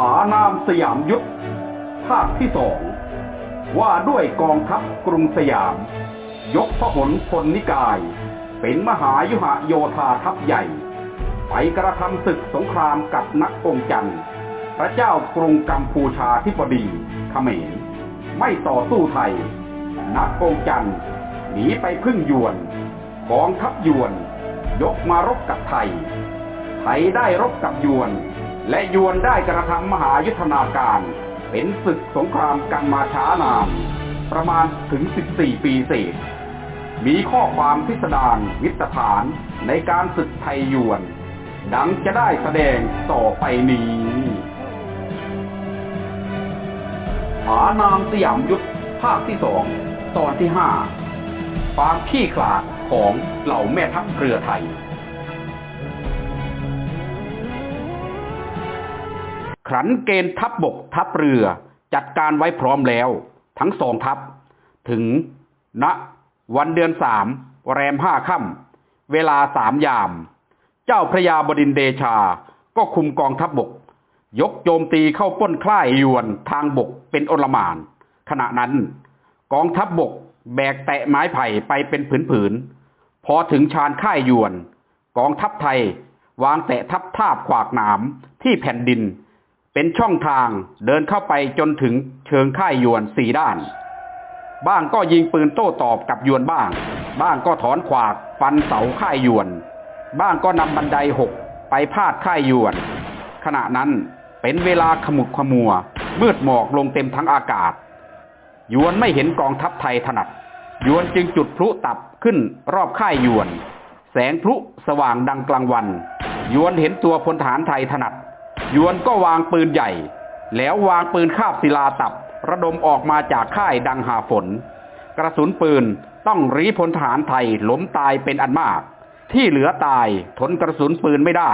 อานามสยามยุทธภาคที่สองว่าด้วยกองทัพกรุงสยาม ยกพหลพลนิกาย เป็นมหายุหโยธาทัพใหญ่ ไปกระทำศึกสงครามกับนักองจันทร์พระเจ้ากรุงกัมพูชาธิบดีเขมร ไม่ต่อสู้ไทย นักองจันทร์หนีไปพึ่งยวนกองทัพยวน ยกมารบกับไทย ไทยได้รบกับยวน และยวนได้กระทำมหายุทธนาการ เป็นศึกสงครามกันมาช้านาน ประมาณถึง 14 ปีเศษ มีข้อความพิสดารวิสถานในการศึกไทยยวน ดังจะได้แสดงต่อไปนี้ผานามสยามยุทธภาคที่สองตอนที่ห้าความขี้ขลาดของเหล่าแม่ทัพเรือไทย ขันเกณฑ์ทัพบบกทัพเรือจัดการไว้พร้อมแล้ว ทั้งสองทัพ ถึงณวันเดือนสามแรมห้าค่ำเวลาสามยาม เจ้าพระยาบดินเดชาก็คุมกองทัพบบก ยกโจมตีเข้าป้นคล้ายยวนทางบกเป็นอลมาน ขณะนั้น กองทัพบบกแบกแตะไม้ไผ่ไปเป็นผืนๆพอถึงชานค่ายยวน กองทัพไทยวางแตะทัพทาบขวากหนามที่แผ่นดิน เป็นช่องทางเดินเข้าไปจนถึงเชิงค่ายยวนสี่ด้าน บ้างก็ยิงปืนโต้ตอบกับยวนบ้าง บ้างก็ถอนขวากฟันเสาค่ายยวน บ้างก็นำบันไดหกไปพาดค่ายยวน ขณะนั้นเป็นเวลาขมุกขมัว มืดหมอกลงเต็มทั้งอากาศ ยวนไม่เห็นกองทัพไทยถนัด ยวนจึงจุดพลุตับขึ้นรอบค่ายยวน แสงพลุสว่างดังกลางวัน ยวนเห็นตัวพลทหารไทยถนัด ยวนก็วางปืนใหญ่ แล้ววางปืนคาบศิลาตับ ระดมออกมาจากค่ายดังหาฝน กระสุนปืนต้องรีพลทหารไทยล้มตายเป็นอันมาก ที่เหลือตายทนกระสุนปืนไม่ได้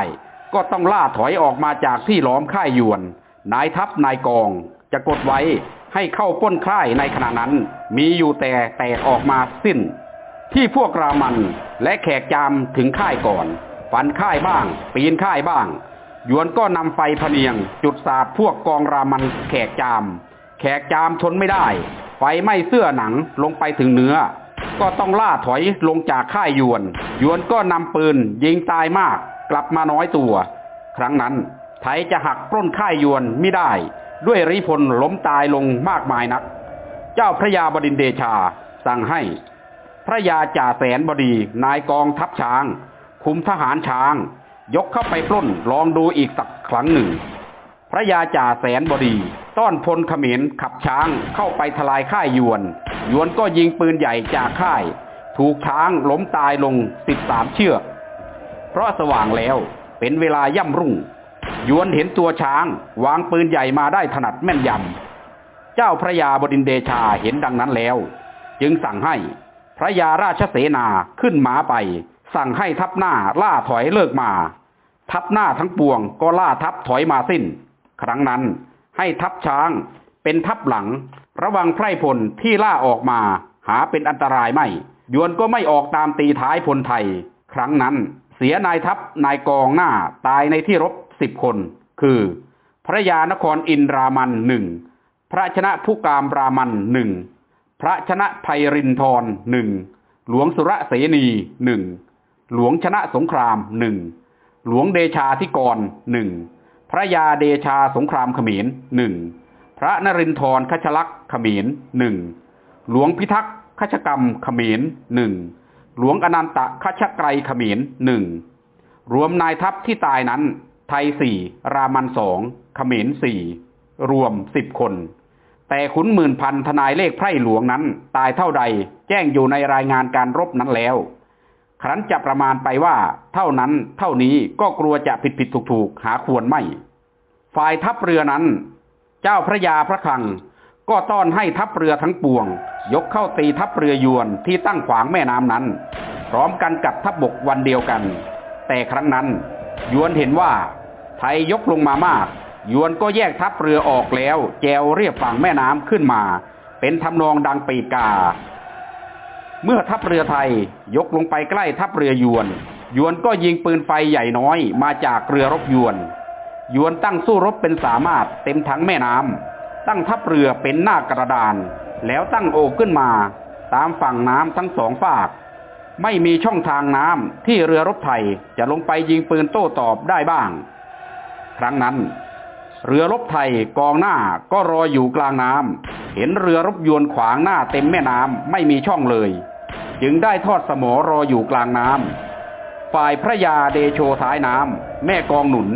ก็ต้องล่าถอยออกมาจากที่ล้อมค่ายยวน นายทัพนายกอง จะกดไว้ให้เข้าป้นค่ายในขณะนั้น มีอยู่แต่แตกออกมาสิ้น ที่พวกรามันและแขกจามถึงค่ายก่อน ฟันค่ายบ้าง ปีนค่ายบ้าง ยวนก็นำไฟพเนียง จุดสาดพวกกองรามันแขกจาม แขกจามทนไม่ได้ ไฟไหม้เสื้อหนังลงไปถึงเนื้อ ก็ต้องล่าถอยลงจากค่ายยวนยวนก็นำปืน ยิงตายมาก กลับมาน้อยตัว ครั้งนั้น ไทยจะหักปล้นค่ายยวนไม่ได้ ด้วยริพลล้มตายลงมากมายนัก เจ้าพระยาบดินเดชาสั่งให้ พระยาจ่าแสนบดีนายกองทัพช้าง คุมทหารช้าง ยกเข้าไปปล้นลองดูอีกสักครั้งหนึ่ง พระยาจ่าแสนบดี ต้อนพลเขมรขับช้างเข้าไปทลายค่ายยวน ยวนก็ยิงปืนใหญ่จากค่าย ถูกช้างล้มตายลงสิบสามเชือก เพราะสว่างแล้วเป็นเวลาย่ำรุ่ง ยวนเห็นตัวช้าง วางปืนใหญ่มาได้ถนัดแม่นยำ เจ้าพระยาบดินเดชาเห็นดังนั้นแล้ว จึงสั่งให้พระยาราชเสนาขึ้นม้าไป สั่งให้ทัพหน้าล่าถอยเลิกมา ทัพหน้าทั้งปวงก็ล่าทัพถอยมาสิ้น ครั้งนั้นให้ทัพช้างเป็นทัพหลัง ระวังไพรพลที่ล่าออกมาหาเป็นอันตรายไม่ยวนก็ไม่ออกตามตีท้ายพลไทย ครั้งนั้นเสียนายทัพนายกองหน้าตายในที่รบสิบคน คือ พระยานครอินรามันหนึ่งพระชนะผู้กามรามันหนึ่งพระชนะภัยรินทรหนึ่งหลวงสุรเสนีหนึ่ง หลวงชนะสงครามหนึ่งหลวงเดชาธิกรหนึ่งพระยาเดชาสงครามขมรหนึ่งพระนรินทรคชลักษ์ขมรหนึ่งหลวงพิทักษ์คชกรรมขมรหนึ่งหลวงอนันตะคชไกรขมรหนึ่งรวมนายทัพที่ตายนั้น ไทยสี่รามันสองขมรสี่รวมสิบคน แต่ขุนหมื่นพันทนายเลขไพร่หลวงนั้น ตายเท่าใด แจ้งอยู่ในรายงานการรบนั้นแล้ว ครั้นจะประมาณไปว่า เท่านั้นเท่านี้ก็กลัวจะผิดผิดถูกถูกหาควรไม่ ฝ่ายทัพเรือนั้น เจ้าพระยาพระคลัง ก็ต้อนให้ทัพเรือทั้งปวง ยกเข้าตีทัพเรือยวนที่ตั้งขวางแม่น้ำนั้น พร้อมกันกับทัพบบกวันเดียวกัน แต่ครั้งนั้น ยวนเห็นว่า ไทยยกลงมามาก ยวนก็แยกทัพเรือออกแล้ว แจวเรียบฝั่งแม่น้ำขึ้นมา เป็นทำนองดังปีกา เมื่อทัพเรือไทยยกลงไปใกล้ทัพเรือยวน ยวนก็ยิงปืนไฟใหญ่น้อยมาจากเรือรบยวน ยวนตั้งสู้รบเป็นสามารถเต็มทั้งแม่น้ำตั้งทัพเรือเป็นหน้ากระดาน แล้วตั้งโอกขึ้นมาตามฝั่งน้ำทั้งสองฝาก ไม่มีช่องทางน้ำที่เรือรบไทยจะลงไปยิงปืนโต้ตอบได้บ้าง ครั้งนั้น เรือรบไทยกองหน้าก็รออยู่กลางน้ำเห็นเรือรบยวนขวางหน้าเต็มแม่น้ำไม่มีช่องเลย จึงได้ทอดสมอรออยู่กลางน้ำฝ่ายพระยาเดโชท้ายน้ำแม่กองหนุน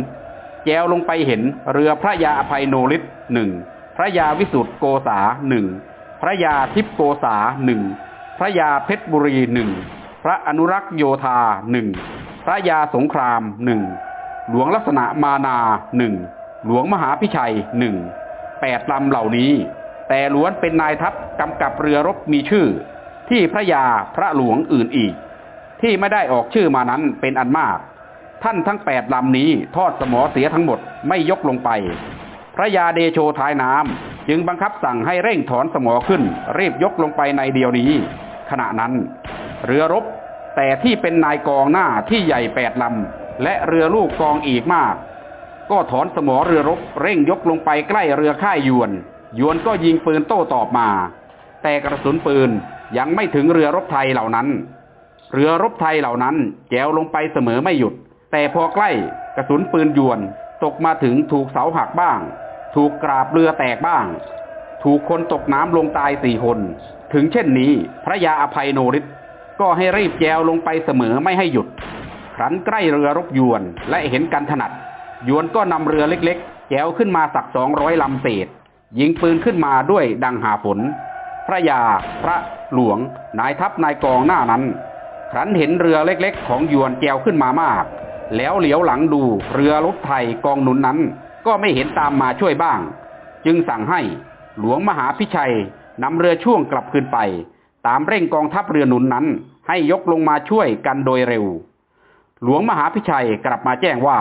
แจวลงไปเห็นเรือพระยาอภัยโนริศหนึ่งพระยาวิสุทธ์โกษาหนึ่งพระยาทิพโกษาหนึ่งพระยาเพชรบุรีหนึ่งพระอนุรักษ์โยธาหนึ่งพระยาสงครามหนึ่งหลวงลักษณะมานาหนึ่ง หลวงมหาพิชัยหนึ่งแปดลำเหล่านี้ แต่ล้วนเป็นนายทัพกำกับเรือรบมีชื่อ ที่พระยาพระหลวงอื่นอีก ที่ไม่ได้ออกชื่อมานั้นเป็นอันมาก ท่านทั้งแปดลำนี้ทอดสมอเสียทั้งหมดไม่ยกลงไป พระยาเดโชท้ายน้ำจึงบังคับสั่งให้เร่งถอนสมอขึ้น รีบยกลงไปในเดียวนี้ ขณะนั้น เรือรบแต่ที่เป็นนายกองหน้าที่ใหญ่แปดลำและเรือลูกกองอีกมาก ก็ถอนสมอเรือรบเร่งยกลงไปใกล้เรือค่ายยวน ยวนก็ยิงปืนโต้ตอบมา แต่กระสุนปืนยังไม่ถึงเรือรบไทยเหล่านั้น เรือรบไทยเหล่านั้นแจวลงไปเสมอไม่หยุด แต่พอใกล้กระสุนปืนยวนตกมาถึงถูกเสาหักบ้าง ถูกกราบเรือแตกบ้าง ถูกคนตกน้ำลงตายสี่คน ถึงเช่นนี้พระยาอภัยโนริศก็ให้รีบแจวลงไปเสมอไม่ให้หยุดครั้นใกล้เรือรบยวนและเห็นกันถนัด ยวนก็นำเรือเล็กๆ แจวขึ้นมาสักสองร้อยลำเศษ ยิงปืนขึ้นมาด้วยดังหาฝน พระยา พระหลวง นายทัพนายกองหน้านั้น ครั้นเห็นเรือเล็กๆ ของยวนแจวขึ้นมามาก แล้วเหลียวหลังดูเรือรบไทยกองหนุนนั้น ก็ไม่เห็นตามมาช่วยบ้าง จึงสั่งให้หลวงมหาพิชัยนำเรือช่วงกลับคืนไป ตามเร่งกองทัพเรือหนุนนั้น ให้ยกลงมาช่วยกันโดยเร็ว หลวงมหาพิชัยกลับมาแจ้งว่า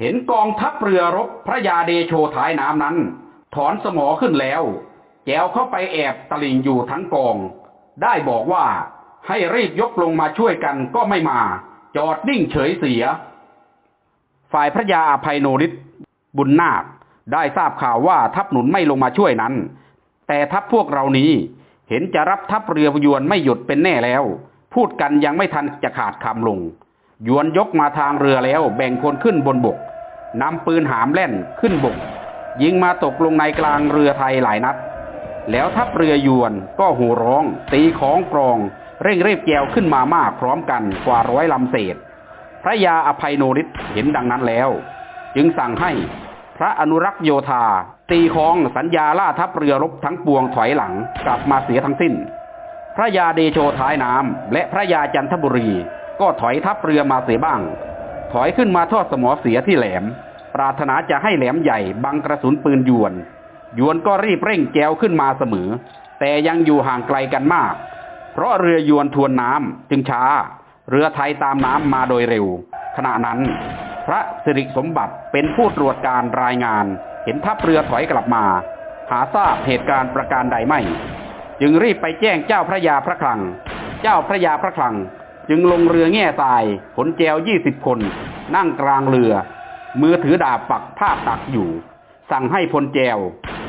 เห็นกองทัพเรือรบพระยาเดโชท้ายน้ำนั้น ถอนสมอขึ้นแล้ว แจวเข้าไปแอบตลิงอยู่ทั้งกอง ได้บอกว่าให้รีบยกลงมาช่วยกันก็ไม่มา จอดนิ่งเฉยเสีย ฝ่ายพระยาอภัยโนริศบุญนาคได้ทราบข่าวว่าทัพหนุนไม่ลงมาช่วยนั้น แต่ทัพพวกเรานี้เห็นจะรับทัพเรือยวนไม่หยุดเป็นแน่แล้ว พูดกันยังไม่ทันจะขาดคำลง ยวนยกมาทางเรือแล้ว แบ่งคนขึ้นบนบกนำปืนหามแล่นขึ้นบก ยิงมาตกลงในกลางเรือไทยหลายนัด แล้วทัพเรือยวนก็หูร้อง ตีของกรอง เร่งเรียบแกวขึ้นมามากพร้อมกันกว่าร้อยลำเศษ พระยาอภัยโนริศเห็นดังนั้นแล้ว จึงสั่งให้พระอนุรักษ์โยธา ตีของสัญญาล่าทัพเรือรบทั้งปวงถอยหลังกลับมาเสียทั้งสิ้น พระยาเดโชท้ายน้ำและพระยาจันทบุรี ก็ถอยทัพเรือมาเสียบ้าง ถอยขึ้นมาทอดสมอเสียที่แหลม ปรารถนาจะให้แหลมใหญ่บังกระสุนปืนยวน ยวนก็รีบเร่งแจวขึ้นมาเสมอ แต่ยังอยู่ห่างไกลกันมาก เพราะเรือยวนทวนน้ำจึงช้า เรือไทยตามน้ำมาโดยเร็ว ขณะนั้น พระสิริสมบัติเป็นผู้ตรวจการรายงาน เห็นทัพเรือถอยกลับมา หาทราบเหตุการณ์ประการใดไม่ จึงรีบไปแจ้งเจ้าพระยาพระคลัง เจ้าพระยาพระคลัง จึงลงเรือแง่ทราย ขนแจวยี่สิบคน นั่งกลางเรือ มือถือดาบปักผ้าตักอยู่ สั่งให้พลแจว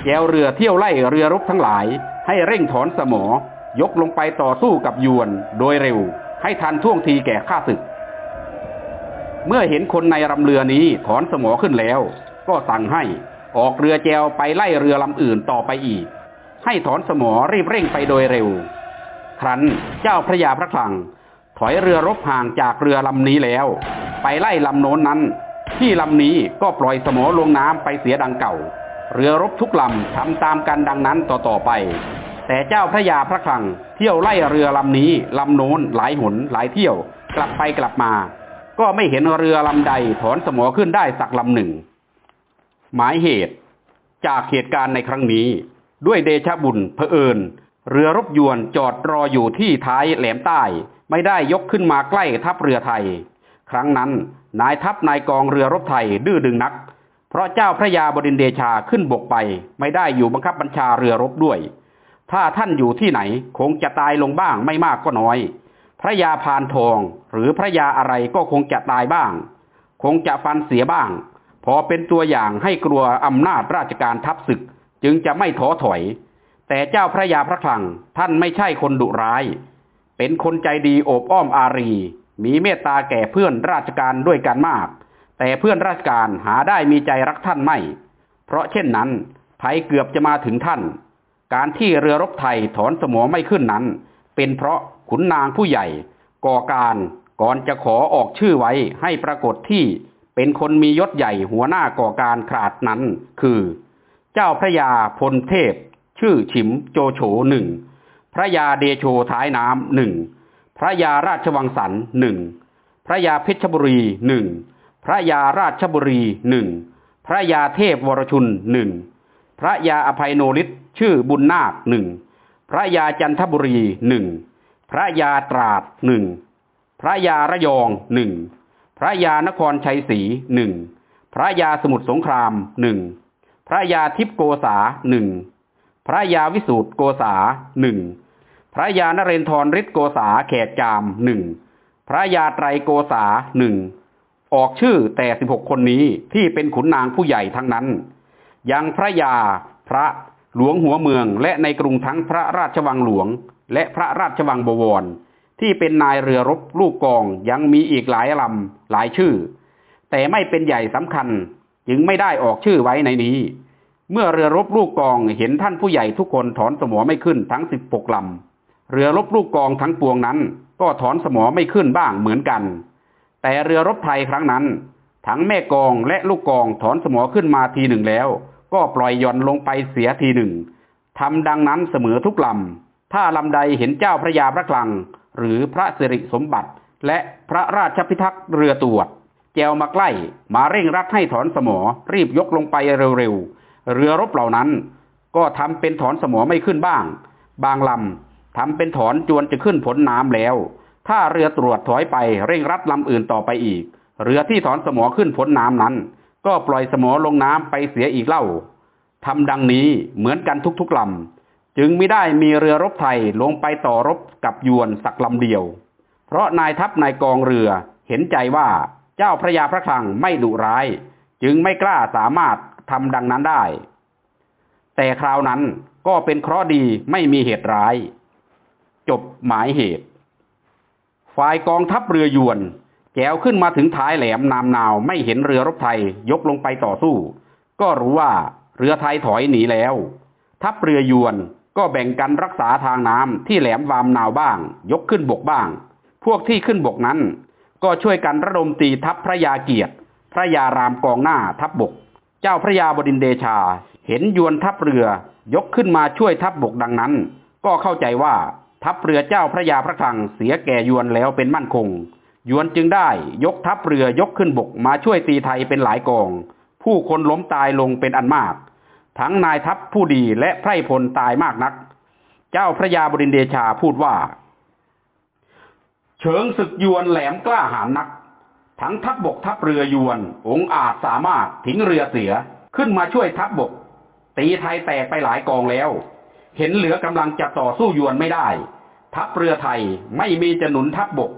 แจวเรือเที่ยวไล่เรือรบทั้งหลาย ให้เร่งถอนสมอยกลงไปต่อสู้กับยวนโดยเร็ว ให้ทันท่วงทีแก่ข้าศึก เมื่อเห็นคนในรำเรือนี้ถอนสมอขึ้นแล้ว ก็สั่งให้ออกเรือแจวไปไล่เรือลำอื่นต่อไปอีก ให้ถอนสมอรีบเร่งไปโดยเร็ว ครั้นเจ้าพระยาพระคลัง ถอยเรือรบห่างจากเรือลำนี้แล้ว ไปไล่ลำโน้นนั้น ที่ลำนี้ก็ปล่อยสมอลงน้ำไปเสียดังเก่า เรือรบทุกลำทำตามกันดังนั้นต่อต่อไป แต่เจ้าพระยาพระคลัง เที่ยวไล่เรือลำนี้ลำโน้นหลายหนหลายเที่ยว กลับไปกลับมา ก็ไม่เห็นเรือลำใดถอนสมอขึ้นได้สักลำหนึ่ง หมายเหตุ จากเหตุการณ์ในครั้งนี้ ด้วยเดชะบุญเผอิญ เรือรบยวนจอดรออยู่ที่ท้ายแหลมใต้ ไม่ได้ยกขึ้นมาใกล้ทัพเรือไทย ครั้งนั้นนายทัพนายกองเรือรบไทยดื้อดึงนัก เพราะเจ้าพระยาบดินเดชาขึ้นบกไป ไม่ได้อยู่บังคับบัญชาเรือรบด้วย ถ้าท่านอยู่ที่ไหนคงจะตายลงบ้างไม่มากก็น้อย พระยาพานทองหรือพระยาอะไรก็คงจะตายบ้าง คงจะฟันเสียบ้าง พอเป็นตัวอย่างให้กลัวอำนาจราชการทับศึก จึงจะไม่ท้อถอย แต่เจ้าพระยาพระคลังท่านไม่ใช่คนดุร้าย เป็นคนใจดีโอบอ้อมอารี มีเมตตาแก่เพื่อนราชการด้วยกันมาก แต่เพื่อนราชการหาได้มีใจรักท่านไม่ เพราะเช่นนั้นภัยเกือบจะมาถึงท่าน การที่เรือรบไทยถอนสมอไม่ขึ้นนั้น เป็นเพราะขุนนางผู้ใหญ่ ก่อการก่อนจะขอออกชื่อไว้ให้ปรากฏที่เป็นคนมียศใหญ่หัวหน้าก่อการขาดนั้น คือ เจ้าพระยาพลเทพ ชื่อฉิมโจโฉหนึ่ง พระยาเดโชท้ายน้ำหนึ่งพระยาราชวังสันหนึ่งพระยาเพชรบุรีหนึ่งพระยาราชบุรีหนึ่งพระยาเทพวรชุนหนึ่งพระยาอภัยโนริศชื่อบุญนาคหนึ่งพระยาจันทบุรีหนึ่งพระยาตราดหนึ่งพระยาระยองหนึ่งพระยานครชัยศรีหนึ่งพระยาสมุทรสงครามหนึ่งพระยาทิพโกษาหนึ่งพระยาวิสูตรโกษาหนึ่ง พระยานเรนทรฤทธิโกษาแขกจามหนึ่งพระยาไตรโกษาหนึ่งออกชื่อแต่สิบหกคนนี้ที่เป็นขุนนางผู้ใหญ่ทั้งนั้น ยังพระยาพระหลวงหัวเมืองและในกรุงทั้งพระราชวังหลวง และพระราชวังบวร ที่เป็นนายเรือรบลูกกองยังมีอีกหลายลำหลายชื่อ แต่ไม่เป็นใหญ่สำคัญจึงไม่ได้ออกชื่อไว้ในนี้ เมื่อเรือรบลูกกองเห็นท่านผู้ใหญ่ทุกคนถอนสมอไม่ขึ้นทั้งสิบปกลำ เรือรบลูกกองทั้งปวงนั้น ก็ถอนสมอไม่ขึ้นบ้างเหมือนกัน แต่เรือรบไทยครั้งนั้น ทั้งแม่กองและลูกกองถอนสมอขึ้นมาทีหนึ่งแล้ว ก็ปล่อยย่อนลงไปเสียทีหนึ่งทำดังนั้นเสมอทุกลำ ถ้าลำใดเห็นเจ้าพระยาพระคลัง หรือพระสิริสมบัติ และพระราชพิทักษ์เรือตรวจแจวมาใกล้มาเร่งรัดให้ถอนสมอ รีบยกลงไปเร็วๆ เรือรบเหล่านั้น ก็ทำเป็นถอนสมอไม่ขึ้นบ้าง บางลำ ทำเป็นถอนจวนจะขึ้นผลน้ำแล้ว ถ้าเรือตรวจถอยไปเร่งรัดลำอื่นต่อไปอีก เรือที่ถอนสมอขึ้นพ้นน้ำนั้น ก็ปล่อยสมอลงน้ำไปเสียอีกเล่าทำดังนี้เหมือนกันทุกๆลำจึงไม่ได้มีเรือรบไทยลงไปต่อรบกับยวนสักลำเดียว เพราะนายทัพนายกองเรือเห็นใจว่าเจ้าพระยาพระคลังไม่ดุร้าย จึงไม่กล้าสามารถทำดังนั้นได้ แต่คราวนั้นก็เป็นเคราะห์ดีไม่มีเหตุร้าย จบหมายเหตุ ฝ่ายกองทัพเรือยวนแกวขึ้นมาถึงท้ายแหลมนามนาวไม่เห็นเรือรบไทยยกลงไปต่อสู้ ก็รู้ว่าเรือไทยถอยหนีแล้ว ทัพเรือยวนก็แบ่งกันรักษาทางน้ำที่แหลมวามนาวบ้าง ยกขึ้นบกบ้าง พวกที่ขึ้นบกนั้น ก็ช่วยกันระดมตีทัพพระยาเกียรติ พระยารามกองหน้าทัพบบก เจ้าพระยาบดินเดชา เห็นยวนทัพเรือยกขึ้นมาช่วยทัพบบกดังนั้น ก็เข้าใจว่า ทัพเรือเจ้าพระยาพระคลังเสียแก่ยวนแล้วเป็นมั่นคง ยวนจึงได้ยกทัพเรือยกขึ้นบกมาช่วยตีไทยเป็นหลายกอง ผู้คนล้มตายลงเป็นอันมาก ทั้งนายทัพผู้ดีและไพร่พลตายมากนัก เจ้าพระยาบดินเดชาพูดว่า เฉิงศึกยวนแหลมกล้าหาญนัก ทั้งทัพบบกทัพเรือยวนองอาจสามารถทิ้งเรือเสียขึ้นมาช่วยทัพบบก ตีไทยแตกไปหลายกองแล้ว เห็นเหลือกำลังจะต่อสู้ยวนไม่ได้ ทัพเรือไทยไม่มีจะหนุนทัพบบก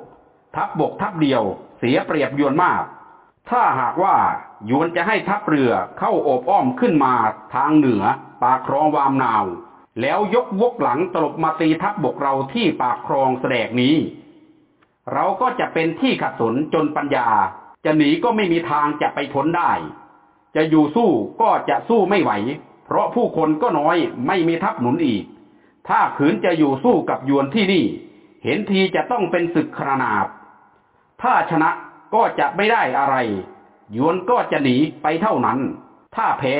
ทัพบบกทัพเดียวเสียเปรียบยวนมาก ถ้าหากว่ายวนจะให้ทัพเรือเข้าโอบอ้อมขึ้นมาทางเหนือ ปากคลองวามนาว แล้วยกวกหลังตลบมาตีทัพบบกเราที่ปากคลองแสดกนี้ เราก็จะเป็นที่ขัดสนจนปัญญา จะหนีก็ไม่มีทางจะไปพ้นได้ จะอยู่สู้ก็จะสู้ไม่ไหว เพราะผู้คนก็น้อยไม่มีทัพหนุนอีก ถ้าขืนจะอยู่สู้กับยวนที่นี่ เห็นทีจะต้องเป็นศึกครนาบ ถ้าชนะก็จะไม่ได้อะไร ยวนก็จะหนีไปเท่านั้น ถ้าแพ้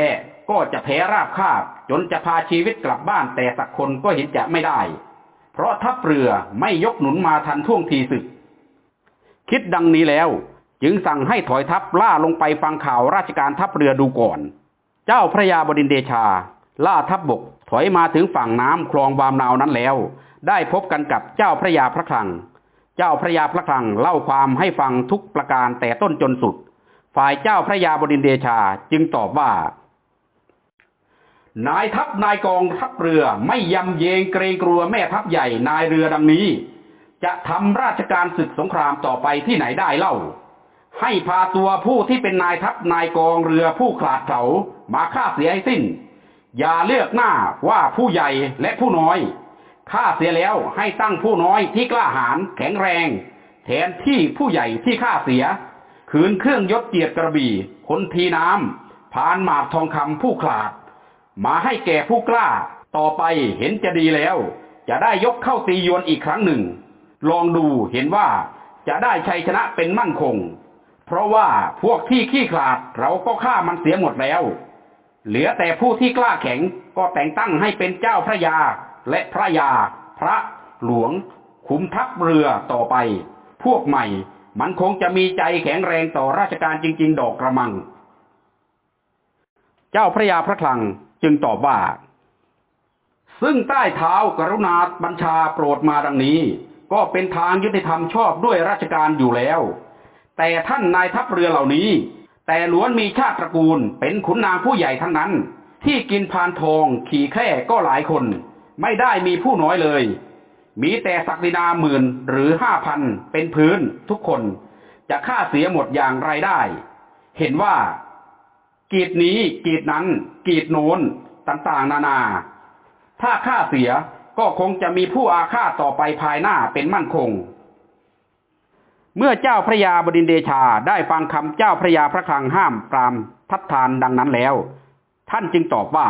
ก็จะแพ้ราบคาบ จนจะพาชีวิตกลับบ้านแต่สักคนก็เห็นจะไม่ได้ เพราะทัพเรือไม่ยกหนุนมาทันท่วงทีศึก คิดดังนี้แล้ว จึงสั่งให้ถอยทัพล่าลงไปฟังข่าวราชการทัพเรือดูก่อน เจ้าพระยาบดินเดชา ล่าทัพบบกถอยมาถึงฝั่งน้ำคลองวามนาวนั้นแล้ว ได้พบกันกับเจ้าพระยาพระคลัง เจ้าพระยาพระคลังเล่าความให้ฟังทุกประการแต่ต้นจนสุด ฝ่ายเจ้าพระยาบดินเดชาจึงตอบว่านายทัพนายกองทัพเรือไม่ยำเยงเกรงกลัวแม่ทัพใหญ่นายเรือดังนี้ จะทำราชการศึกสงครามต่อไปที่ไหนได้เล่า ให้พาตัวผู้ที่เป็นนายทัพนายกองเรือผู้ขาดเขามาฆ่าเสียให้สิ้น อย่าเลือกหน้าว่าผู้ใหญ่และผู้น้อยฆ่าเสียแล้วให้ตั้งผู้น้อยที่กล้าหาญแข็งแรง แทนที่ผู้ใหญ่ที่ฆ่าเสียคืนเครื่องยศเกียรติกระบี่คนทีน้ำพานหมากทองคำผู้ขลาด มาให้แก่ผู้กล้า ต่อไปเห็นจะดีแล้ว จะได้ยกเข้าตียวนอีกครั้งหนึ่ง ลองดูเห็นว่าจะได้ชัยชนะเป็นมั่นคง เพราะว่าพวกที่ขี้ขลาดเราก็ฆ่ามันเสียหมดแล้ว เหลือแต่ผู้ที่กล้าแข็งก็แต่งตั้งให้เป็นเจ้าพระยา และพระยา พระหลวงคุมทัพเรือต่อไป พวกใหม่ มันคงจะมีใจแข็งแรงต่อราชการจริง ๆ ดอกกระมัง เจ้าพระยาพระคลังจึงตอบว่า ซึ่งใต้เท้ากรุณาบัญชาโปรดมาดังนี้ ก็เป็นทางยุติธรรมชอบด้วยราชการอยู่แล้ว แต่ท่านนายทัพเรือเหล่านี้ แต่ล้วนมีชาติตระกูลเป็นขุนนางผู้ใหญ่ทั้งนั้น ที่กินพานทองขี่แคร่ก็หลายคน ไม่ได้มีผู้น้อยเลย มีแต่ศักดินาหมื่นหรือห้าพันเป็นพื้นทุกคนจะฆ่าเสียหมดอย่างไรได้ เห็นว่า กีดนี้กีดนั้น กีดโน้นต่างๆ นานา ถ้าฆ่าเสียก็คงจะมีผู้อาฆาตต่อไปภายหน้าเป็นมั่นคง เมื่อเจ้าพระยาบดินเดชาได้ฟังคำเจ้าพระยาพระคลังห้ามปรามทัดทานดังนั้นแล้ว ท่านจึงตอบว่า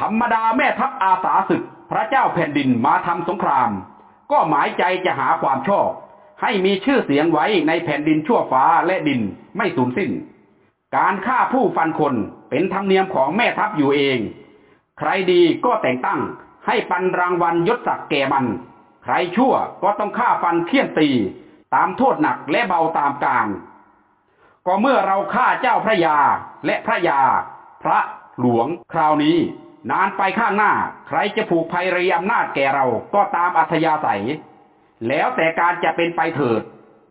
ธรรมดาแม่ทัพอาสาศึก พระเจ้าแผ่นดินมาทำสงคราม ก็หมายใจจะหาความชอบ ให้มีชื่อเสียงไว้ในแผ่นดินชั่วฟ้าและดินไม่สูญสิ้น การฆ่าผู้ฟันคนเป็นธรรมเนียมของแม่ทัพอยู่เอง ใครดีก็แต่งตั้งให้ปันรางวัลยศศักดิ์แก่มัน ใครชั่วก็ต้องฆ่าฟันเคี่ยนตี ตามโทษหนักและเบาตามกาลก็เมื่อเราฆ่าเจ้าพระยาและพระยา พระหลวงคราวนี้ นานไปข้างหน้า ใครจะผูกภัยรีอำนาจแก่เราก็ตามอัธยาศัย แล้วแต่การจะเป็นไปเถิด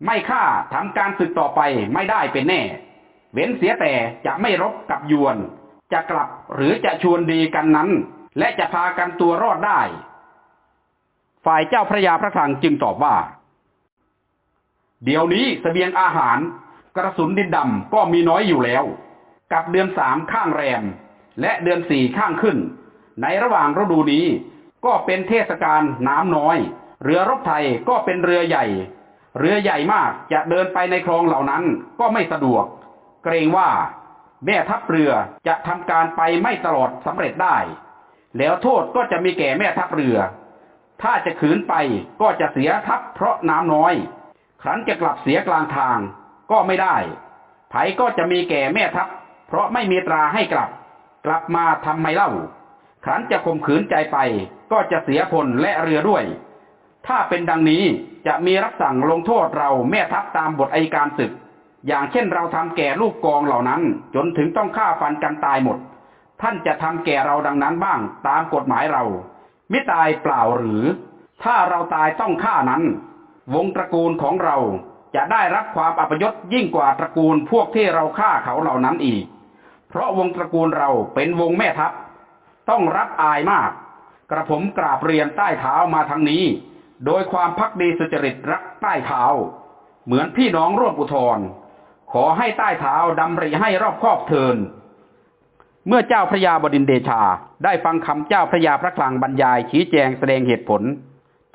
ไม่ฆ่าทำการศึกต่อไปไม่ได้เป็นแน่ เว้นเสียแต่จะไม่รบกับยวน จะกลับหรือจะชวนดีกันนั้น และจะพากันตัวรอดได้ ฝ่ายเจ้าพระยาพระคลังจึงตอบว่า เดี๋ยวนี้สเสบียงอาหารกระสุนดินดำก็มีน้อยอยู่แล้ว กับเดือนสามข้างแรม และเดือนสี่ข้างขึ้น ในระหว่างฤดูนี้ก็เป็นเทศกาลน้ำน้อย เรือรบไทยก็เป็นเรือใหญ่ เรือใหญ่มากจะเดินไปในคลองเหล่านั้นก็ไม่สะดวก เกรงว่าแม่ทัพเรือจะทำการไปไม่ตลอดสำเร็จได้ แล้วโทษก็จะมีแก่แม่ทัพเรือ ถ้าจะขืนไปก็จะเสียทัพเพราะน้ำน้อย ครั้นจะกลับเสียกลางทางก็ไม่ได้ ไผก็จะมีแก่แม่ทัพ เพราะไม่มีตราให้กลับ กลับมาทำไมเล่า ครั้นจะข่มขืนใจไป ก็จะเสียพลและเรือด้วย ถ้าเป็นดังนี้จะมีรับสั่งลงโทษเราแม่ทัพตามบทอัยการศึก อย่างเช่นเราทำแก่ลูกกองเหล่านั้น จนถึงต้องฆ่าฟันกันตายหมด ท่านจะทำแก่เราดังนั้นบ้างตามกฎหมายเรา ไม่ตายเปล่าหรือ ถ้าเราตายต้องฆ่านั้น วงตระกูลของเราจะได้รับความอัปยศยิ่งกว่าตระกูลพวกที่เราฆ่าเขาเหล่านั้นอีก เพราะวงตระกูลเราเป็นวงแม่ทัพ ต้องรับอายมาก กระผมกราบเรียนใต้เท้ามาทั้งนี้ โดยความพักดีสุจริตรักใต้เท้า เหมือนพี่น้องร่วมอุทธรขอให้ใต้เท้าดำริให้รอบครอบเทิน เมื่อเจ้าพระยาบดินเดชา ได้ฟังคำเจ้าพระยาพระคลังบรรยายชี้แจงแสดงเหตุผล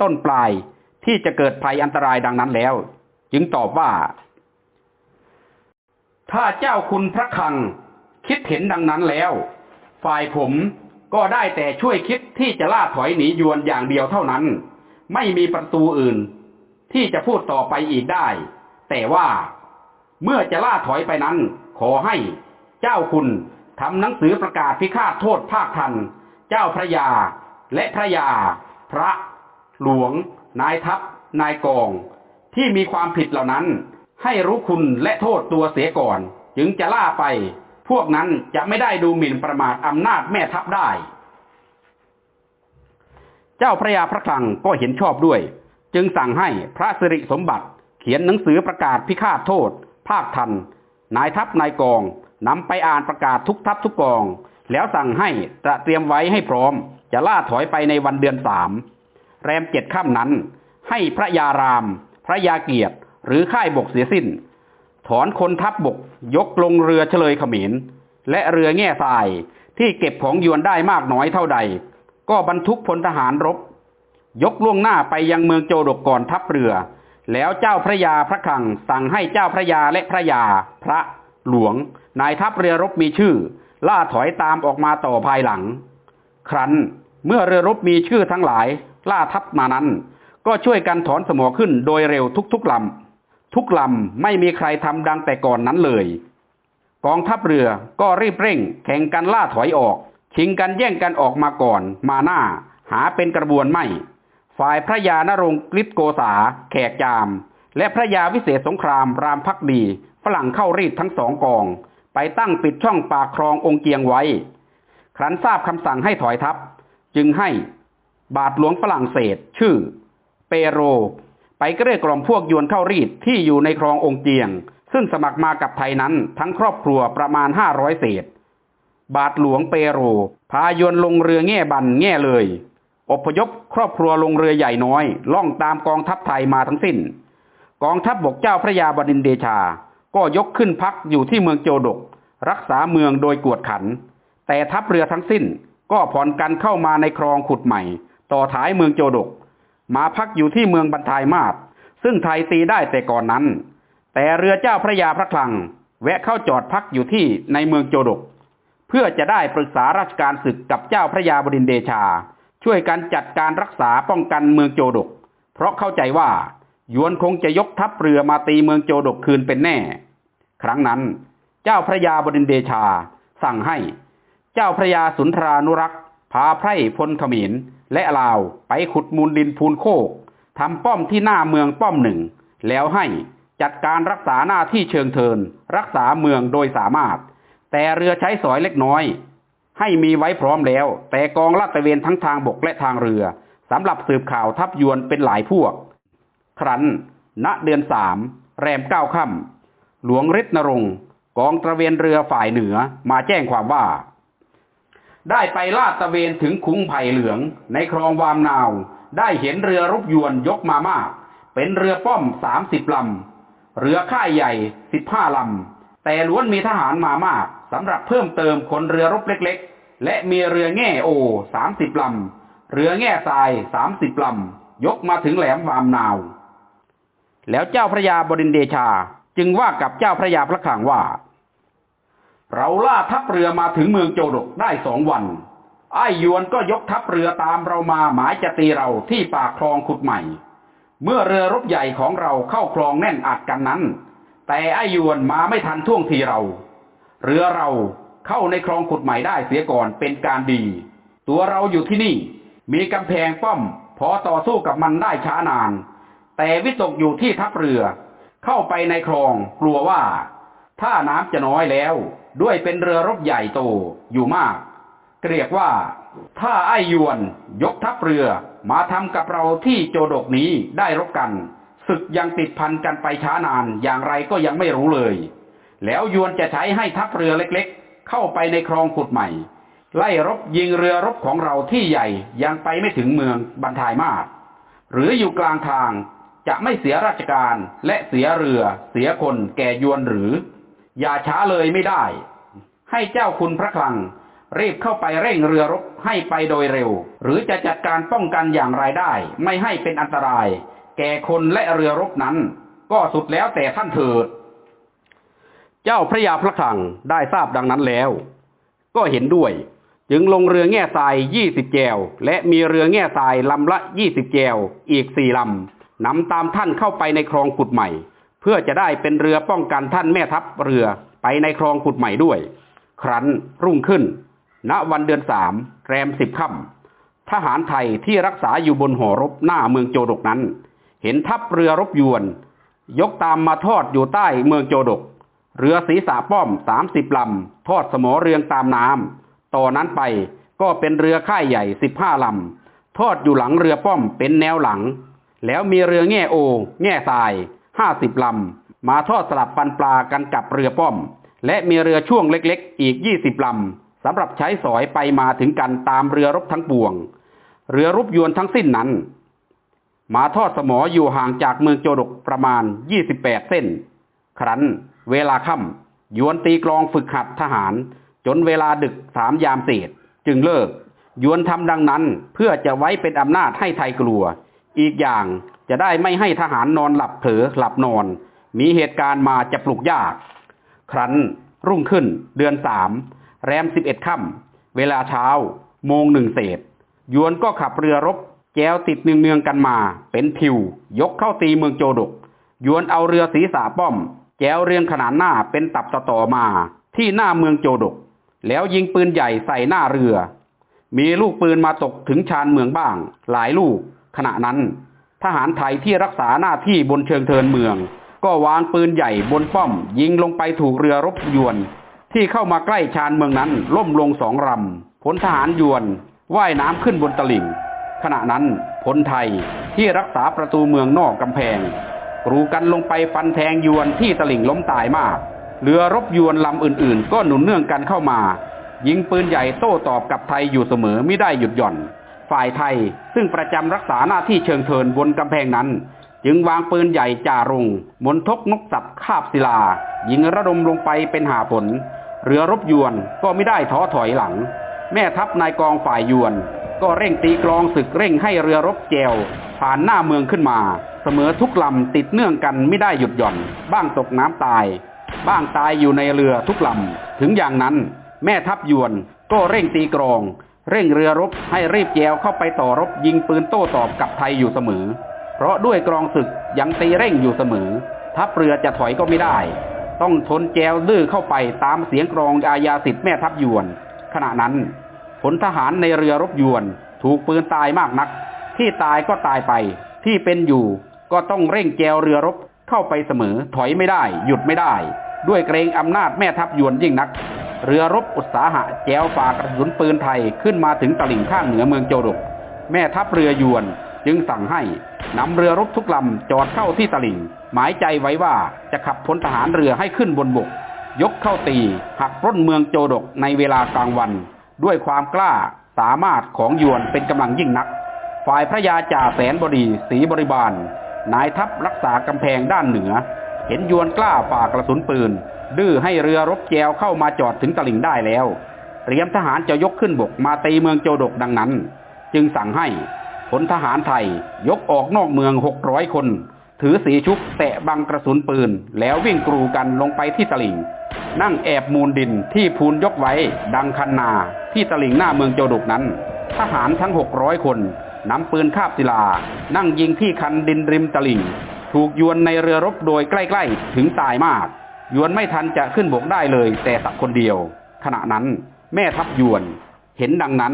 ต้นปลายที่จะเกิดภัยอันตรายดังนั้นแล้ว จึงตอบว่า ถ้าเจ้าคุณพระคลังคิดเห็นดังนั้นแล้ว ฝ่ายผมก็ได้แต่ช่วยคิดที่จะล่าถอยหนียวนอย่างเดียวเท่านั้น ไม่มีประตูอื่น ที่จะพูดต่อไปอีกได้ แต่ว่าเมื่อจะล่าถอยไปนั้น ขอให้เจ้าคุณ ทำหนังสือประกาศพิฆาตโทษภาคทัน เจ้าพระยา และพระยา พระ หลวง นายทัพ นายกอง ที่มีความผิดเหล่านั้น ให้รู้คุณและโทษตัวเสียก่อน จึงจะล่าไป พวกนั้นจะไม่ได้ดูหมิ่นประมาทอำนาจแม่ทัพได้ เจ้าพระยาพระคลังก็เห็นชอบด้วย จึงสั่งให้พระสิริสมบัติเขียนหนังสือประกาศพิฆาตโทษ ภาคทัน นายทัพนายกอง นำไปอ่านประกาศทุกทัพทุกกอง แล้วสั่งให้ตระเตรียมไว้ให้พร้อม จะล่าถอยไปในวันเดือนสามแรมเจ็ดค่ำนั้น ให้พระยาราม พระยาเกียรติ หรือค่ายบกเสียสิ้น ถอนคนทัพบบก ยกลงเรือเฉลยขมรและเรือแง่ทรายที่เก็บของยวนได้มากน้อยเท่าใด ก็บรรทุกพลทหารรบ ยกล่วงหน้าไปยังเมืองโจดกก่อนทัพเรือ แล้วเจ้าพระยาพระคังสั่งให้เจ้าพระยาและพระยา พระหลวง นายทัพเรือรบมีชื่อ ล่าถอยตามออกมาต่อภายหลัง ครั้นเมื่อเรือรบมีชื่อทั้งหลาย ล่าทัพมานั้น ก็ช่วยกันถอนสมอขึ้นโดยเร็วทุกๆลำทุกลำไม่มีใครทำดังแต่ก่อนนั้นเลย กองทัพเรือก็รีบเร่ง แข่งกันล่าถอยออก ชิงกันแย่งกันออกมาก่อน มาหน้า หาเป็นกระบวนไม่ ฝ่ายพระยานรงกฤษโกษา แขกจาม และพระยาวิเศษสงครามรามพักดี ฝรั่งเข้ารีดทั้งสองกอง ไปตั้งปิดช่องปากคลององค์เกียงไว้ ครั้นทราบคำสั่งให้ถอยทัพ จึงให้บาทหลวงฝรั่งเศส ชื่อ เปโร ไปเกลี้ยกล่อมพวกยวนเข้ารีดที่อยู่ในคลององค์เจียง ซึ่งสมัครมากับไทยนั้นทั้งครอบครัวประมาณห้าร้อยเศษ บาทหลวงเปโร พายวนลงเรือแง่บันแง่เลย อพยพครอบครัวลงเรือใหญ่น้อย ล่องตามกองทัพไทยมาทั้งสิ้น กองทัพบบกเจ้าพระยาบดินเดชา ก็ยกขึ้นพักอยู่ที่เมืองโจดก รักษาเมืองโดยกวดขัน แต่ทัพเรือทั้งสิ้นก็ผ่อนกันเข้ามาในคลองขุดใหม่ ต่อท้ายเมืองโจดก มาพักอยู่ที่เมืองบรรทายมาศซึ่งไทยตีได้แต่ก่อนนั้น แต่เรือเจ้าพระยาพระคลัง แวะเข้าจอดพักอยู่ที่ในเมืองโจดก เพื่อจะได้ปรึกษาราชการศึกกับเจ้าพระยาบดินเดชา ช่วยกันจัดการรักษาป้องกันเมืองโจดก เพราะเข้าใจว่า ยวนคงจะยกทัพเรือมาตีเมืองโจดกคืนเป็นแน่ ครั้งนั้น เจ้าพระยาบดินเดชา สั่งให้ เจ้าพระยาสุนทรานุรักษ์ พาไพร่พลขมินและลาวไปขุดมูลดินพูนโคกทำป้อมที่หน้าเมืองป้อมหนึ่ง แล้วให้จัดการรักษาหน้าที่เชิงเทิน รักษาเมืองโดยสามารถ แต่เรือใช้สอยเล็กน้อย ให้มีไว้พร้อมแล้ว แต่กองลาดตระเวนทั้งทางบกและทางเรือสำหรับสืบข่าวทัพยวนเป็นหลายพวก ครั้น ณเดือนสามแรมเก้าค่ำหลวงฤทธิ์นรงค์กองตระเวนเรือฝ่ายเหนือมาแจ้งความว่า ได้ไปลาดตระเวนถึงคุ้งไผ่เหลืองในคลองวามนาว ได้เห็นเรือรบยวนยกมามาก เป็นเรือป้อมสามสิบลำ เรือค่ายใหญ่สิบห้าลำ แต่ล้วนมีทหารมามากสำหรับเพิ่มเติมคนเรือรบเล็กๆ และมีเรือแง่โอสามสิบลำ เรือแง่ทรายสามสิบลำ ยกมาถึงแหลมวามนาว แล้วเจ้าพระยาบดินเดชาจึงว่ากับเจ้าพระยาพระคลังว่า เราล่าทัพเรือมาถึงเมืองโจดกได้สองวัน ไอ้ยวนก็ยกทัพเรือตามเรามาหมายจะตีเราที่ปากคลองขุดใหม่ เมื่อเรือรบใหญ่ของเราเข้าคลองแน่นอัดกันนั้น แต่ไอ้ยวนมาไม่ทันท่วงทีเรา เรือเราเข้าในคลองขุดใหม่ได้เสียก่อนเป็นการดี ตัวเราอยู่ที่นี่ มีกำแพงป้อม พอต่อสู้กับมันได้ช้านาน แต่วิตกอยู่ที่ทัพเรือ เข้าไปในคลองกลัวว่า ถ้าน้ำจะน้อยแล้ว ด้วยเป็นเรือรบใหญ่โตอยู่มาก เรียกว่า ถ้าไอ้ยวนยกทัพเรือมาทำกับเราที่โจดกนี้ได้รบกันศึกยังติดพันกันไปช้านานอย่างไรก็ยังไม่รู้เลย แล้วยวนจะใช้ให้ทัพเรือเล็กๆ เข้าไปในคลองขุดใหม่ ไล่รบยิงเรือรบของเราที่ใหญ่ยังไปไม่ถึงเมืองบรรทายมาศหรืออยู่กลางทาง จะไม่เสียราชการและเสียเรือ เสียคนแก่ยวนหรือ อย่าช้าเลยไม่ได้ ให้เจ้าคุณพระคลัง รีบเข้าไปเร่งเรือรบให้ไปโดยเร็ว หรือจะจัดการป้องกันอย่างไรได้ ไม่ให้เป็นอันตราย แก่คนและเรือรบนั้น ก็สุดแล้วแต่ท่านเถิด เจ้าพระยาพระคลังได้ทราบดังนั้นแล้ว ก็เห็นด้วยจึงลงเรือแง่ทรายยี่สิบแจว และมีเรือแง่ทรายลำละยี่สิบแจว อีกสี่ลำ นำตามท่านเข้าไปในคลองขุดใหม่ เพื่อจะได้เป็นเรือป้องกันท่านแม่ทัพเรือไปในคลองขุดใหม่ด้วย ครั้นรุ่งขึ้น ณวันเดือนสามแรมสิบค่ำทหารไทยที่รักษาอยู่บนหอรบหน้าเมืองโจดกนั้น เห็นทัพเรือรบยวน ยกตามมาทอดอยู่ใต้เมืองโจดก เรือศีรษะป้อมสามสิบลำทอดสมอเรืองตามน้ำต่อนั้นไปก็เป็นเรือค่ายใหญ่สิบห้าลำทอดอยู่หลังเรือป้อมเป็นแนวหลัง แล้วมีเรือแง่โอ แง่ทรายห้าสิบลำ มาทอดสลับปันปลากันกับเรือป้อม และมีเรือช่วงเล็กๆ อีกยี่สิบลำสำหรับใช้สอยไปมาถึงกันตามเรือรบทั้งปวง เรือรบยวนทั้งสิ้นนั้น มาทอดสมออยู่ห่างจากเมืองโจดกประมาณ28เส้น ครั้น เวลาค่ำยวนตีกลองฝึกหัดทหาร จนเวลาดึกสามยามเศษ จึงเลิกยวนทำดังนั้นเพื่อจะไว้เป็นอำนาจให้ไทยกลัว อีกอย่างจะได้ไม่ให้ทหารนอนหลับเผลอหลับนอน มีเหตุการณ์มาจะปลุกยาก ครั้นรุ่งขึ้นเดือนสามแรมสิบเอ็ดค่ำเวลาเช้า โมงหนึ่งเศษ ยวนก็ขับเรือรบ แจวติดเนืองๆกันมา เป็นทิว ยกเข้าตีเมืองโจดก ยวนเอาเรือศีรษะป้อม แจวเรียงขนานหน้าเป็นตับต่อๆมา ที่หน้าเมืองโจดก แล้วยิงปืนใหญ่ใส่หน้าเรือ มีลูกปืนมาตกถึงชานเมืองบ้าง หลายลูก ขณะนั้น ทหารไทยที่รักษาหน้าที่บนเชิงเทินเมือง ก็วางปืนใหญ่บนป้อม ยิงลงไปถูกเรือรบยวน ที่เข้ามาใกล้ชานเมืองนั้น ล่มลงสองลำพลทหารยวนว่ายน้ำขึ้นบนตลิ่ง ขณะนั้นพลไทยที่รักษาประตูเมืองนอกกำแพงกรูกันลงไปฟันแทงยวนที่ตลิ่งล้มตายมาก เรือรบยวนลำอื่นๆ ก็หนุนเนื่องกันเข้ามา ยิงปืนใหญ่โต้ตอบกับไทยอยู่เสมอไม่ได้หยุดหย่อน ฝ่ายไทยซึ่งประจำรักษาหน้าที่เชิงเทินบนกำแพงนั้น จึงวางปืนใหญ่จ่ารุงมนทกนกสับคาบศิลา ยิงระดมลงไปเป็นหาผล เรือรบยวนก็ไม่ได้ท้อถอยหลัง แม่ทัพนายกองฝ่ายยวน ก็เร่งตีกลองศึกเร่งให้เรือรบแจวผ่านหน้าเมืองขึ้นมา เสมอทุกลำติดเนื่องกันไม่ได้หยุดหย่อน บ้างตกน้ำตาย บ้างตายอยู่ในเรือทุกลำถึงอย่างนั้น แม่ทัพยวนก็เร่งตีกรอง เร่งเรือรบให้รีบแจวเข้าไปต่อรบยิงปืนโต้ตอบกับไทยอยู่เสมอ เพราะด้วยกรองศึกยังตีเร่งอยู่เสมอ ทัพเรือจะถอยก็ไม่ได้ ต้องทนแจวดื้อเข้าไปตามเสียงกรองอาญาสิทธิ์แม่ทัพยวน ขณะนั้นผลทหารในเรือรบยวน ถูกปืนตายมากนัก ที่ตายก็ตายไป ที่เป็นอยู่ก็ต้องเร่งแจวเรือรบเข้าไปเสมอ ถอยไม่ได้ หยุดไม่ได้ ด้วยเกรงอำนาจแม่ทัพยวนยิ่งนัก เรือรบอุตสาหะแจวฝากกระสุนปืนไทยขึ้นมาถึงตลิ่งข้างเหนือเมืองโจดก แม่ทัพเรือยวนจึงสั่งให้นำเรือรบทุกลำจอดเข้าที่ตลิ่ง หมายใจไว้ว่าจะขับพลทหารเรือให้ขึ้นบนบก ยกเข้าตีหักปล้นเมืองโจดกในเวลากลางวัน ด้วยความกล้าสามารถของยวนเป็นกำลังยิ่งนัก ฝ่ายพระยาจ่าแสนบดีศรีบริบาลนายทัพรักษากำแพงด้านเหนือ เห็นยวนกล้าฝ่ากระสุนปืน ดื้อให้เรือรบแจวเข้ามาจอดถึงตลิ่งได้แล้ว เตรียมทหารจะยกขึ้นบกมาตีเมืองโจดกดังนั้น จึงสั่งให้พลทหารไทยยกออกนอกเมืองหกร้อยคน ถือสีชุบแตะบังกระสุนปืน แล้ววิ่งกรูกันลงไปที่ตลิ่ง นั่งแอบมูลดินที่พูนยกไว้ดังคันนาที่ตลิ่งหน้าเมืองโจดกนั้น ทหารทั้งหกร้อยคนนำปืนคาบศิลา นั่งยิงที่คันดินริมตลิ่ง ถูกยวนในเรือรบโดยใกล้ๆ ถึงตายมาก ยวนไม่ทันจะขึ้นบกได้เลย แต่สักคนเดียว ขณะนั้นแม่ทัพยวน เห็นดังนั้น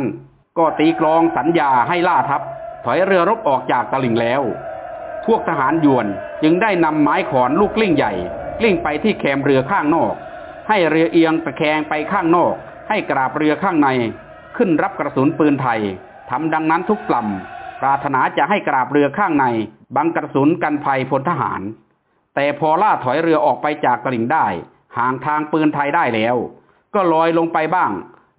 ก็ตีกลองสัญญาให้ล่าทัพ ถอยเรือรบออกจากตลิ่งแล้ว พวกทหารยวนจึงได้นำไม้ขอนลูกกลิ้งใหญ่กลิ้งไปที่แคมเรือข้างนอก ให้เรือเอียงตะแคงไปข้างนอก ให้กราบเรือข้างใน ขึ้นรับกระสุนปืนไทยทำดังนั้นทุกลำ ปรารถนาจะให้กราบเรือข้างใน บังกระสุนกันภัยพลทหาร แต่พอล่าถอยเรือออกไปจากตลิ่งได้ ห่างทางปืนไทยได้แล้ว ก็ลอยลงไปบ้าง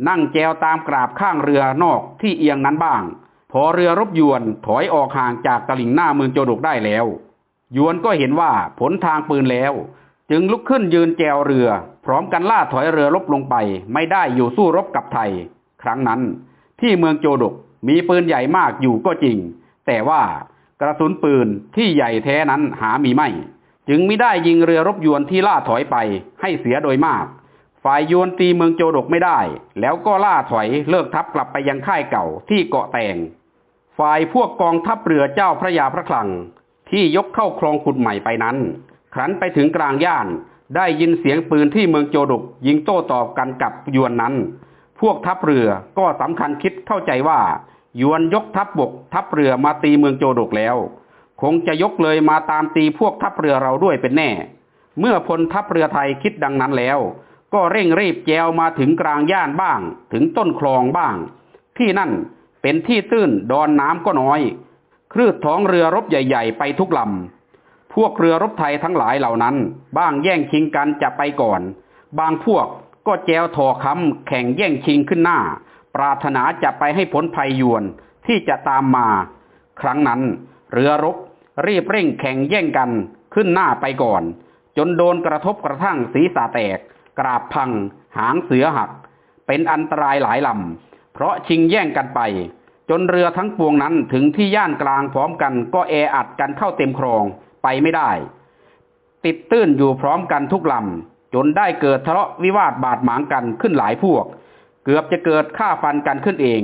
นั่งแจวตามกราบข้างเรือนอกที่เอียงนั้นบ้าง พอเรือรบยวนถอยออกห่างจากตลิ่งหน้าเมืองโจดกได้แล้ว ยวนก็เห็นว่าผลทางปืนแล้ว จึงลุกขึ้นยืนแจวเรือ พร้อมกันล่าถอยเรือรบลงไป ไม่ได้อยู่สู้รบกับไทย ครั้งนั้น ที่เมืองโจดก มีปืนใหญ่มากอยู่ก็จริง แต่ว่ากระสุนปืนที่ใหญ่แท้นั้นหามีไม่ จึงไม่ได้ยิงเรือรบยวนที่ล่าถอยไปให้เสียโดยมาก ฝ่ายยวนตีเมืองโจดกไม่ได้ แล้วก็ล่าถอยเลิกทัพกลับไปยังค่ายเก่าที่เกาะแตง ฝ่ายพวกกองทัพเรือเจ้าพระยาพระคลัง ที่ยกเข้าคลองขุดใหม่ไปนั้น ครั้นไปถึงกลางย่านได้ยินเสียงปืนที่เมืองโจดกยิงโต้ตอบกันกับยวนนั้น พวกทัพเรือก็สำคัญคิดเข้าใจว่า ยวนยกทัพบบกทัพเรือมาตีเมืองโจดกแล้ว คงจะยกเลยมาตามตีพวกทัพเรือเราด้วยเป็นแน่ เมื่อพลทัพเรือไทยคิดดังนั้นแล้ว ก็เร่งรีบแจวมาถึงกลางย่านบ้าง ถึงต้นคลองบ้าง ที่นั่นเป็นที่ตื้นดอนน้ำก็น้อย คลืดท้องเรือรบใหญ่ ๆ ไปทุกลำพวกเรือรบไทยทั้งหลายเหล่านั้น บ้างแย่งชิงกันจะไปก่อน บางพวกก็แจวถอคำแข่งแย่งชิงขึ้นหน้า ปรารถนาจะไปให้ผลภัยยวนที่จะตามมา ครั้งนั้น เรือรบรีบเร่งแข่งแย่งกันขึ้นหน้าไปก่อน จนโดนกระทบกระทั่งศีรษะแตก กราบพัง หางเสือหัก เป็นอันตรายหลายลำเพราะชิงแย่งกันไป จนเรือทั้งปวงนั้นถึงที่ย่านกลางพร้อมกันก็แออัดกันเข้าเต็มครองไปไม่ได้ ติดตื้นอยู่พร้อมกันทุกลำจนได้เกิดทะเลาะวิวาทบาดหมางกันขึ้นหลายพวก เกือบจะเกิดฆ่าฟันกันขึ้นเอง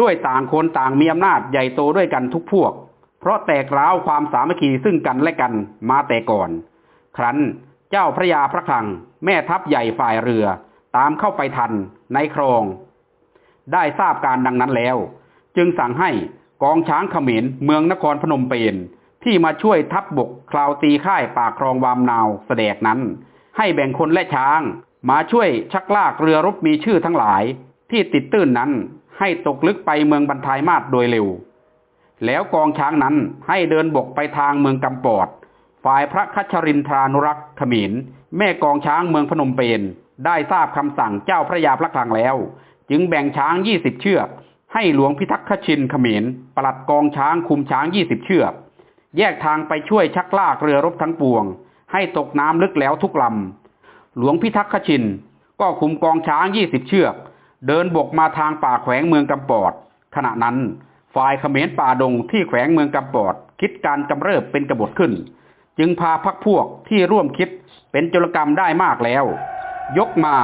ด้วยต่างคนต่างมีอำนาจใหญ่โตด้วยกันทุกพวก เพราะแตกร้าวความสามัคคีซึ่งกันและกันมาแต่ก่อน ครั้นเจ้าพระยาพระคลัง แม่ทัพใหญ่ฝ่ายเรือ ตามเข้าไปทันในครอง ได้ทราบการดังนั้นแล้ว จึงสั่งให้กองช้างเขมรเมืองนครพนมเปญที่มาช่วยทัพบบกคลาวตีค่ายปากคลองวามนาวเสดกนั้น ให้แบ่งคนและช้าง มาช่วยชักลากเรือรบมีชื่อทั้งหลายที่ติดตื้นนั้นให้ตกลึกไปเมืองบรรทายมาศโดยเร็ว แล้วกองช้างนั้นให้เดินบกไปทางเมืองกำปอด ฝ่ายพระคัชรินทรานุรักษ์ขมินแม่กองช้างเมืองพนมเปญได้ทราบคำสั่งเจ้าพระยาพระคลังแล้ว จึงแบ่งช้างยี่สิบเชือก ให้หลวงพิทักษ์ขชินขมินปลัดกองช้างคุมช้างยี่สิบเชือก แยกทางไปช่วยชักลากเรือรบทั้งปวง ให้ตกน้ำลึกแล้วทุกลำ หลวงพิทักษ์ขชิน ก็คุมกองช้างยี่สิบเชือก เดินบกมาทางป่าแขวงเมืองกำปอด ขณะนั้นฝ่ายเขมรป่าดงที่แขวงเมืองกำปอด คิดการกำเริบเป็นกบฏขึ้น จึงพาพักพวกที่ร่วมคิดเป็นโจรกรรมได้มากแล้ว ยกมา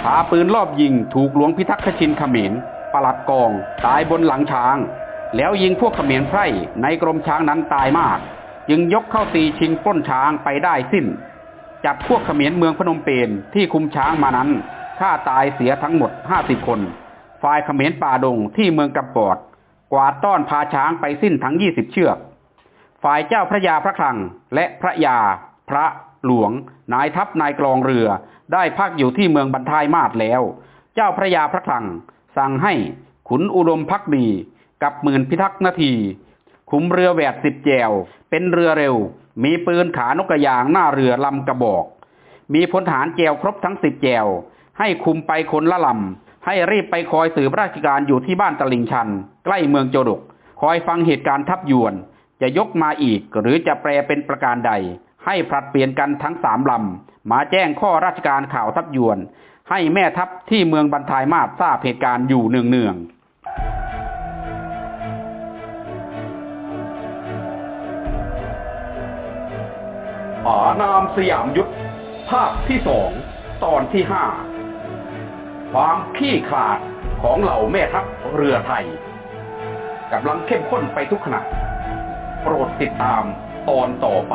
พาปืนรอบยิงถูกหลวงพิทักษ์ขชินเขมรปลัดกองตายบนหลังช้าง แล้วยิงพวกเขมรไพร่ในกรมช้างนั้นตายมาก จึงยกเข้าตีชิงป้นช้างไปได้สิ้น จับพวกเขมรเมืองพนมเปญที่คุมช้างมานั้นฆ่าตายเสียทั้งหมดห้าสิบคน ฝ่ายเขมรป่าดงที่เมืองกำปอด กวาดต้อนพาช้างไปสิ้นทั้งยี่สิบเชือก ฝ่ายเจ้าพระยาพระคลังและพระยา พระหลวง นายทัพนายกลองเรือ ได้พักอยู่ที่เมืองบรรทายมาศแล้ว เจ้าพระยาพระคลัง สั่งให้ขุนอุดมพักดีกับหมื่นพิทักษ์นาทีคุมเรือแหวดสิบแจว เป็นเรือเร็ว มีปืนขานกกระยางหน้าเรือลำกระบอก มีพลทหารแจวครบทั้งสิบแจว ให้คุมไปคนละลำ ให้รีบไปคอยสืบราชการอยู่ที่บ้านตลิ่งชัน ใกล้เมืองโจดก คอยฟังเหตุการณ์ทัพยวน จะยกมาอีกหรือจะแปลเป็นประการใด ให้ผลัดเปลี่ยนกันทั้งสามลำ มาแจ้งข้อราชการข่าวทัพยวน ให้แม่ทัพที่เมืองบรรทายมาศทราบเหตุการณ์อยู่เนืองๆ นามสยามยุทธภาคที่สองตอนที่ห้าความขี้ขลาดของเหล่าแม่ทัพเรือไทยกำลังเข้มข้นไปทุกขณะโปรดติดตามตอนต่อไป